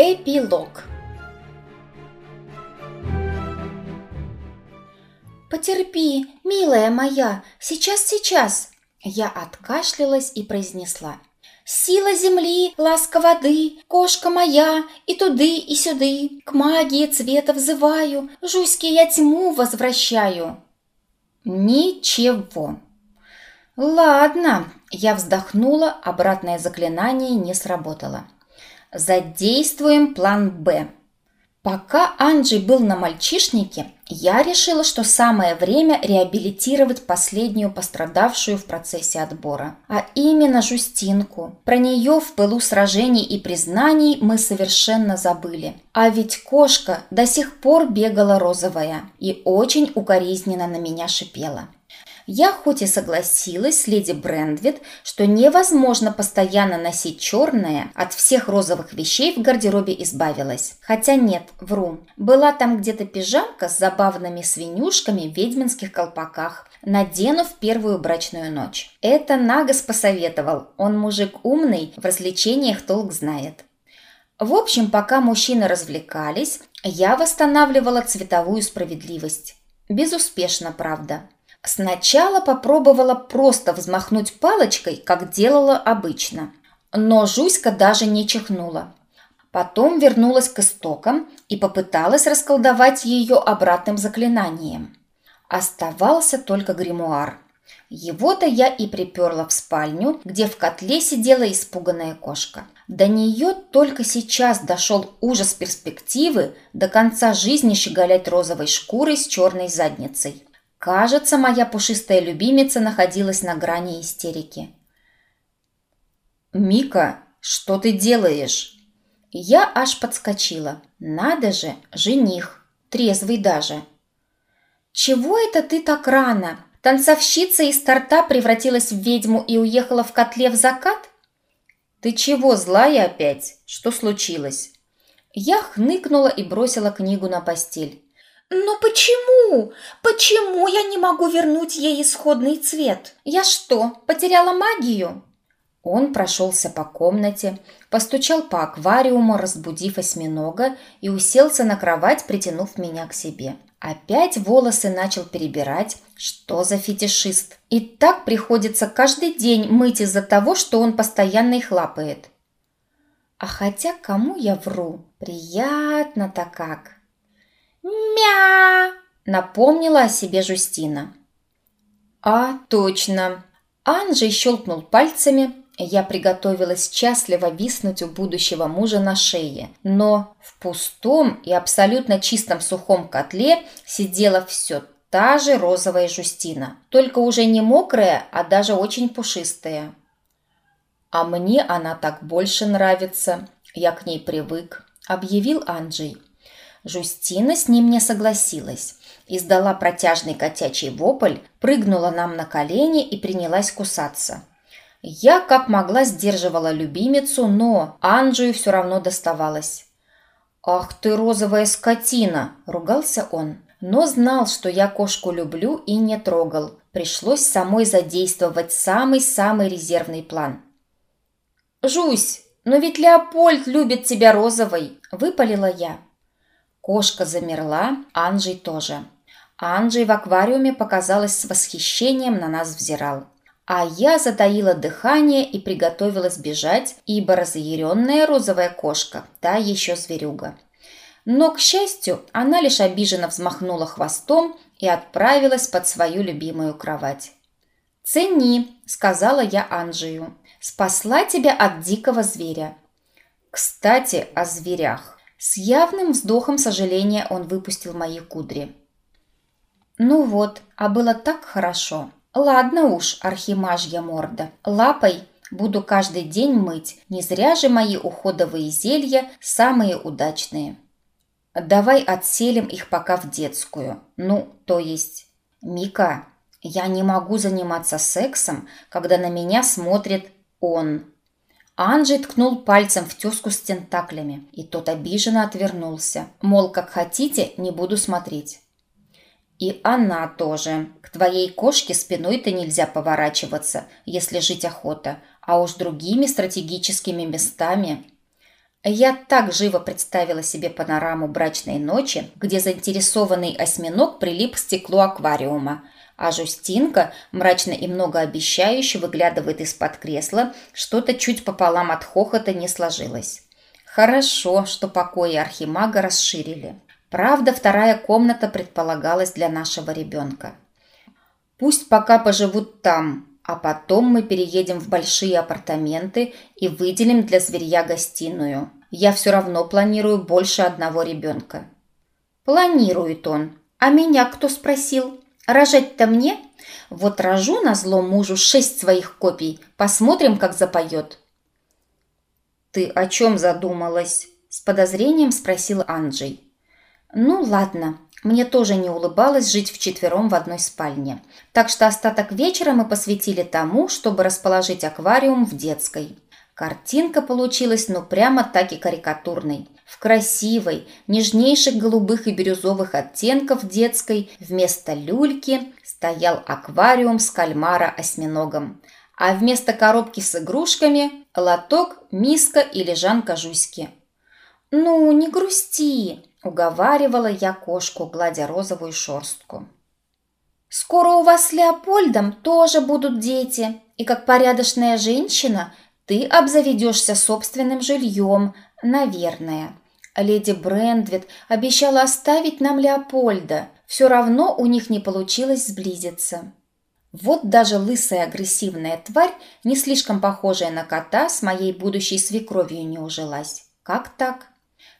Эпилог «Потерпи, милая моя, сейчас-сейчас!» Я откашлялась и произнесла. «Сила земли, ласка воды, кошка моя, и туды, и сюды, к магии цвета взываю, жуське я тьму возвращаю». Ничего. Ладно, я вздохнула, обратное заклинание не сработало. Задействуем план «Б». Пока Анджей был на мальчишнике, я решила, что самое время реабилитировать последнюю пострадавшую в процессе отбора. А именно Жустинку. Про нее в пылу сражений и признаний мы совершенно забыли. А ведь кошка до сих пор бегала розовая и очень укоризненно на меня шипела. Я хоть и согласилась с леди Брендвит, что невозможно постоянно носить черное, от всех розовых вещей в гардеробе избавилась. Хотя нет, вру. Была там где-то пижамка с забавными свинюшками в ведьминских колпаках. Надену в первую брачную ночь. Это Нагас посоветовал. Он мужик умный, в развлечениях толк знает. В общем, пока мужчины развлекались, я восстанавливала цветовую справедливость. Безуспешно, правда. Сначала попробовала просто взмахнуть палочкой, как делала обычно. Но Жуська даже не чихнула. Потом вернулась к истокам и попыталась расколдовать ее обратным заклинанием. Оставался только гримуар. Его-то я и приперла в спальню, где в котле сидела испуганная кошка. До нее только сейчас дошел ужас перспективы до конца жизни щеголять розовой шкурой с черной задницей. Кажется, моя пушистая любимица находилась на грани истерики. «Мика, что ты делаешь?» Я аж подскочила. «Надо же, жених, трезвый даже». «Чего это ты так рано? Танцовщица из торта превратилась в ведьму и уехала в котле в закат?» «Ты чего, злая опять? Что случилось?» Я хныкнула и бросила книгу на постель. «Но почему? Почему я не могу вернуть ей исходный цвет? Я что, потеряла магию?» Он прошелся по комнате, постучал по аквариуму, разбудив осьминога, и уселся на кровать, притянув меня к себе. Опять волосы начал перебирать. Что за фетишист? И так приходится каждый день мыть из-за того, что он постоянно их лапает. А хотя кому я вру? Приятно-то как. «Мя!» – напомнила о себе Жустина. «А, точно!» Анжей щелкнул пальцами, я приготовилась счастливо виснуть у будущего мужа на шее, но в пустом и абсолютно чистом сухом котле сидела все та же розовая Жустина, только уже не мокрая, а даже очень пушистая. «А мне она так больше нравится, я к ней привык», – объявил Анджей. Жустина с ним не согласилась. Издала протяжный котячий вопль, прыгнула нам на колени и принялась кусаться. Я как могла сдерживала любимицу, но Анджию все равно доставалось. «Ах ты, розовая скотина!» – ругался он. Но знал, что я кошку люблю и не трогал. Пришлось самой задействовать самый-самый резервный план. «Жусь, но ведь Леопольд любит тебя розовой!» – выпалила я. Кошка замерла, Анджей тоже. Анджей в аквариуме, показалось, с восхищением на нас взирал. А я затаила дыхание и приготовилась бежать, ибо разъяренная розовая кошка – та еще зверюга. Но, к счастью, она лишь обиженно взмахнула хвостом и отправилась под свою любимую кровать. «Цени», – сказала я Анджию, – «спасла тебя от дикого зверя». Кстати, о зверях. С явным вздохом сожаления он выпустил мои кудри. Ну вот, а было так хорошо. Ладно уж, архимажья морда. Лапой буду каждый день мыть. Не зря же мои уходовые зелья самые удачные. Давай отселим их пока в детскую. Ну, то есть... Мика, я не могу заниматься сексом, когда на меня смотрит он. Анджей ткнул пальцем в тезку с тентаклями, и тот обиженно отвернулся. Мол, как хотите, не буду смотреть. И она тоже. К твоей кошке спиной-то нельзя поворачиваться, если жить охота, а уж другими стратегическими местами. Я так живо представила себе панораму брачной ночи, где заинтересованный осьминог прилип к стеклу аквариума, а Жустинка, мрачно и многообещающе, выглядывает из-под кресла, что-то чуть пополам от хохота не сложилось. Хорошо, что покои Архимага расширили. Правда, вторая комната предполагалась для нашего ребенка. Пусть пока поживут там, а потом мы переедем в большие апартаменты и выделим для зверья гостиную. Я все равно планирую больше одного ребенка. Планирует он. А меня кто спросил? Рожать-то мне? Вот рожу на зло мужу шесть своих копий. Посмотрим, как запоет. Ты о чем задумалась? С подозрением спросил Анджей. Ну ладно, мне тоже не улыбалось жить вчетвером в одной спальне. Так что остаток вечера мы посвятили тому, чтобы расположить аквариум в детской. Картинка получилась ну прямо так и карикатурной. В красивой, нежнейших голубых и бирюзовых оттенков детской вместо люльки стоял аквариум с кальмара-осьминогом. А вместо коробки с игрушками – лоток, миска и лежанка Жуськи. «Ну, не грусти!» Уговаривала я кошку, гладя розовую шерстку. «Скоро у вас с Леопольдом тоже будут дети, и как порядочная женщина ты обзаведешься собственным жильем, наверное. Леди Брендвит обещала оставить нам Леопольда, все равно у них не получилось сблизиться». Вот даже лысая агрессивная тварь, не слишком похожая на кота, с моей будущей свекровью не ужилась. Как так?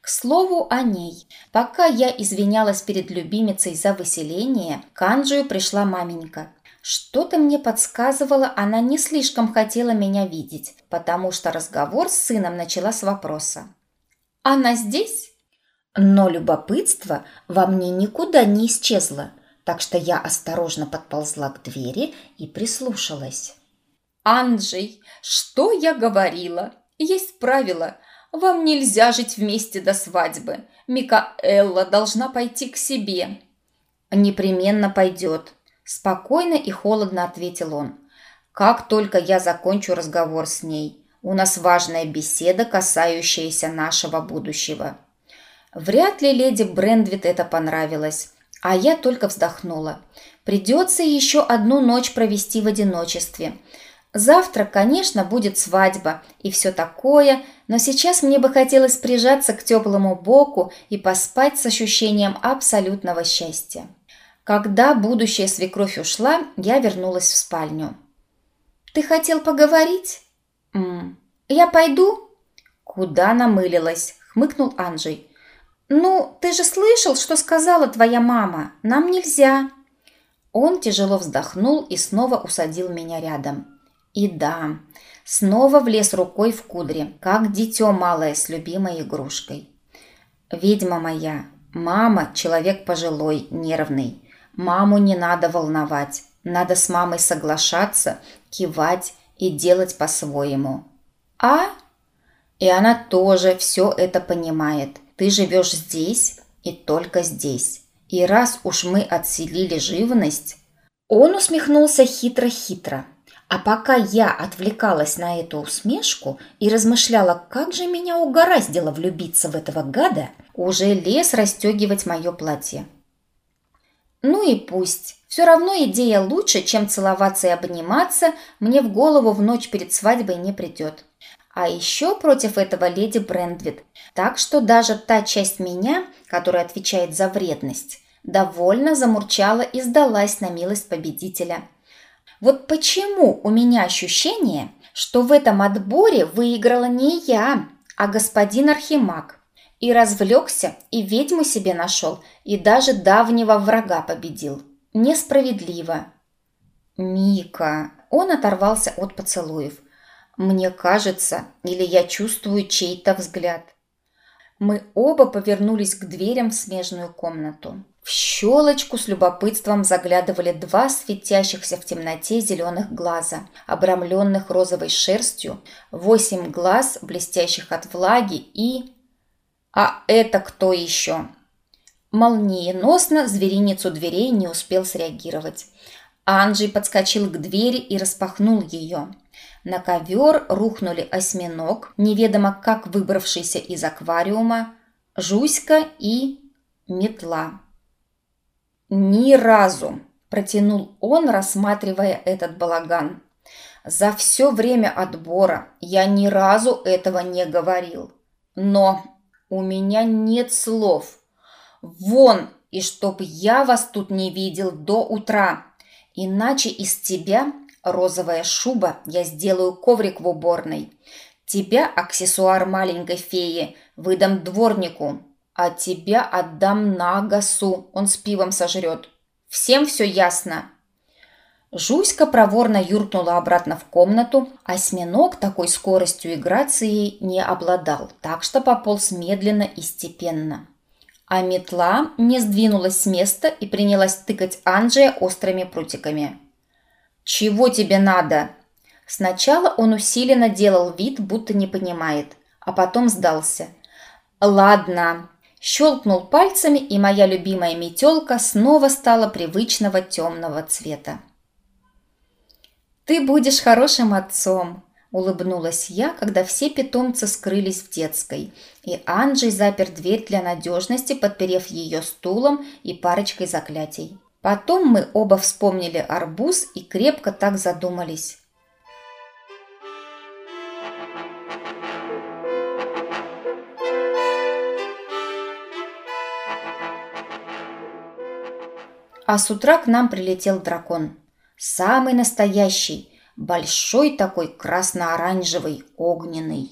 К слову о ней. Пока я извинялась перед любимицей за выселение, к Анджию пришла маменька. Что-то мне подсказывало, она не слишком хотела меня видеть, потому что разговор с сыном начала с вопроса. «Она здесь?» Но любопытство во мне никуда не исчезло, так что я осторожно подползла к двери и прислушалась. «Анджей, что я говорила? Есть правило – вам нельзя жить вместе до свадьбы. Микаэлла должна пойти к себе». «Непременно пойдет», – спокойно и холодно ответил он. «Как только я закончу разговор с ней. У нас важная беседа, касающаяся нашего будущего». Вряд ли леди Брендвит это понравилось, а я только вздохнула. Придется еще одну ночь провести в одиночестве – Завтра, конечно, будет свадьба и все такое, но сейчас мне бы хотелось прижаться к теплому боку и поспать с ощущением абсолютного счастья. Когда будущая свекровь ушла, я вернулась в спальню. «Ты хотел поговорить?» «М «Я пойду?» «Куда намылилась?» – хмыкнул Анджей. «Ну, ты же слышал, что сказала твоя мама? Нам нельзя!» Он тяжело вздохнул и снова усадил меня рядом. И да, снова влез рукой в кудри, как дитё малое с любимой игрушкой. Ведьма моя, мама – человек пожилой, нервный. Маму не надо волновать, надо с мамой соглашаться, кивать и делать по-своему. А? И она тоже все это понимает. Ты живешь здесь и только здесь. И раз уж мы отселили живность... Он усмехнулся хитро-хитро, а пока я отвлекалась на эту усмешку и размышляла, как же меня угораздило влюбиться в этого гада, уже лез расстегивать мое платье. Ну и пусть. Все равно идея лучше, чем целоваться и обниматься, мне в голову в ночь перед свадьбой не придет. А еще против этого леди Брендвит. Так что даже та часть меня, которая отвечает за вредность, довольно замурчала и сдалась на милость победителя – вот почему у меня ощущение, что в этом отборе выиграла не я, а господин Архимаг. И развлекся, и ведьму себе нашел, и даже давнего врага победил. Несправедливо. Мика. Он оторвался от поцелуев. Мне кажется, или я чувствую чей-то взгляд. Мы оба повернулись к дверям в смежную комнату. В щелочку с любопытством заглядывали два светящихся в темноте зеленых глаза, обрамленных розовой шерстью, восемь глаз, блестящих от влаги и... А это кто еще? Молниеносно звериницу дверей не успел среагировать. Анджей подскочил к двери и распахнул ее. На ковер рухнули осьминог, неведомо как выбравшийся из аквариума, Жуська и метла. «Ни разу!» – протянул он, рассматривая этот балаган. «За все время отбора я ни разу этого не говорил. Но у меня нет слов. Вон, и чтоб я вас тут не видел до утра. Иначе из тебя розовая шуба, я сделаю коврик в уборной. Тебя, аксессуар маленькой феи, выдам дворнику, а тебя отдам Нагасу, он с пивом сожрет. Всем все ясно?» Жуська проворно юркнула обратно в комнату, а осьминог такой скоростью и грацией не обладал, так что пополз медленно и степенно. А метла не сдвинулась с места и принялась тыкать Анджия острыми прутиками. «Чего тебе надо?» Сначала он усиленно делал вид, будто не понимает, а потом сдался. «Ладно». Щелкнул пальцами, и моя любимая метелка снова стала привычного темного цвета. «Ты будешь хорошим отцом», – улыбнулась я, когда все питомцы скрылись в детской, и Анджей запер дверь для надежности, подперев ее стулом и парочкой заклятий. Потом мы оба вспомнили арбуз и крепко так задумались. А с утра к нам прилетел дракон. Самый настоящий, большой такой красно-оранжевый, огненный.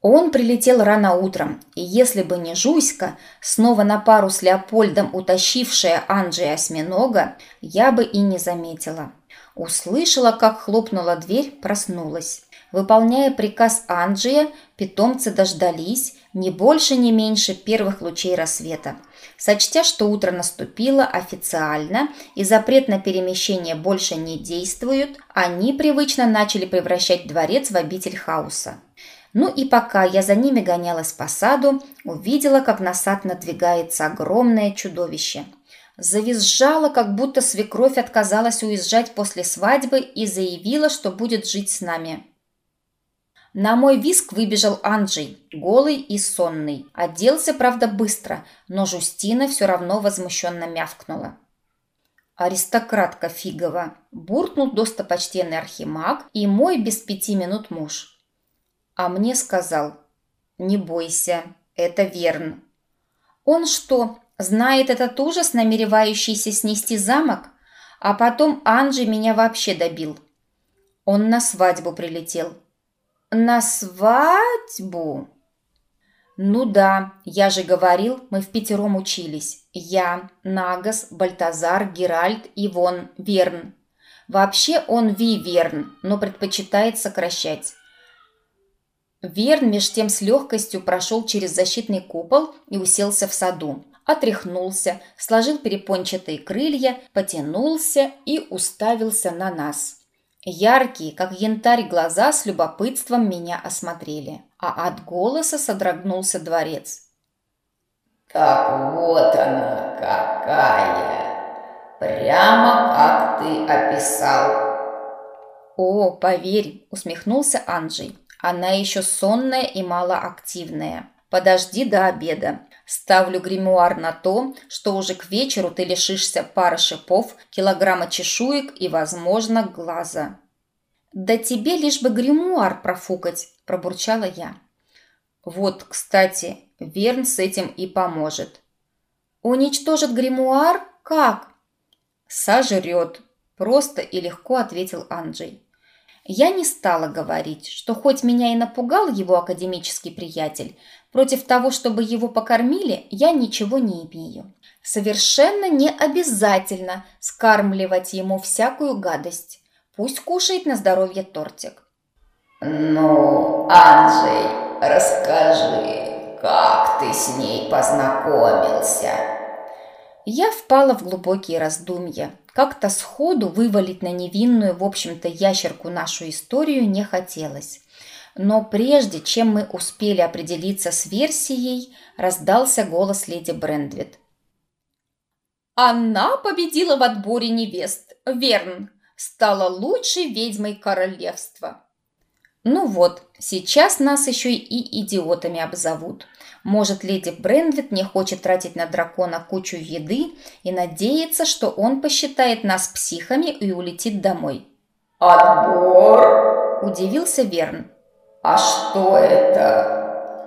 Он прилетел рано утром, и если бы не Жуська, снова на пару с Леопольдом утащившая Анджи осьминога, я бы и не заметила. Услышала, как хлопнула дверь, проснулась. Выполняя приказ Анджия, питомцы дождались не больше, не меньше первых лучей рассвета. Сочтя, что утро наступило официально и запрет на перемещение больше не действует, они привычно начали превращать дворец в обитель хаоса. Ну и пока я за ними гонялась по саду, увидела, как на сад надвигается огромное чудовище. Завизжала, как будто свекровь отказалась уезжать после свадьбы и заявила, что будет жить с нами. На мой виск выбежал Анджей, голый и сонный. Оделся, правда, быстро, но Жустина все равно возмущенно мявкнула. Аристократка фигова, буркнул достопочтенный архимаг и мой без пяти минут муж а мне сказал «Не бойся, это Верн». Он что, знает этот ужас, намеревающийся снести замок? А потом Анджи меня вообще добил. Он на свадьбу прилетел. На свадьбу? Ну да, я же говорил, мы в пятером учились. Я, Нагас, Бальтазар, Геральт, Ивон, Верн. Вообще он Ви Верн, но предпочитает сокращать. Верн меж тем с легкостью прошел через защитный купол и уселся в саду. Отряхнулся, сложил перепончатые крылья, потянулся и уставился на нас. Яркие, как янтарь, глаза с любопытством меня осмотрели, а от голоса содрогнулся дворец. «Так вот она какая! Прямо как ты описал!» «О, поверь!» – усмехнулся Анджей. Она еще сонная и малоактивная. Подожди до обеда. Ставлю гримуар на то, что уже к вечеру ты лишишься пары шипов, килограмма чешуек и, возможно, глаза. «Да тебе лишь бы гримуар профукать», – пробурчала я. «Вот, кстати, Верн с этим и поможет». «Уничтожит гримуар? Как?» «Сожрет», – просто и легко ответил Анджей. Я не стала говорить, что хоть меня и напугал его академический приятель, против того, чтобы его покормили, я ничего не имею. Совершенно не обязательно скармливать ему всякую гадость. Пусть кушает на здоровье тортик. «Ну, Анджей, расскажи, как ты с ней познакомился?» Я впала в глубокие раздумья. Как-то сходу вывалить на невинную, в общем-то, ящерку нашу историю не хотелось. Но прежде чем мы успели определиться с версией, раздался голос леди Брендвит. «Она победила в отборе невест, Верн. стала лучшей ведьмой королевства. Ну вот, сейчас нас еще и идиотами обзовут. Может, леди Брендвит не хочет тратить на дракона кучу еды и надеется, что он посчитает нас психами и улетит домой. «Отбор?» – удивился Верн. «А что это?»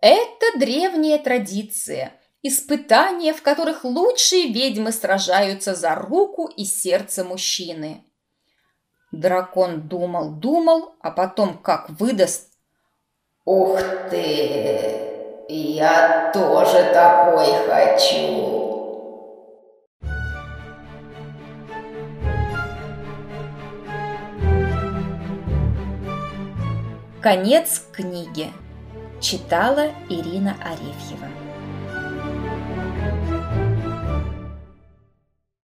«Это древняя традиция – Испытания, в которых лучшие ведьмы сражаются за руку и сердце мужчины. Дракон думал, думал, а потом как выдаст. Ух ты! Я тоже такой хочу! Конец книги. Читала Ирина Арефьева.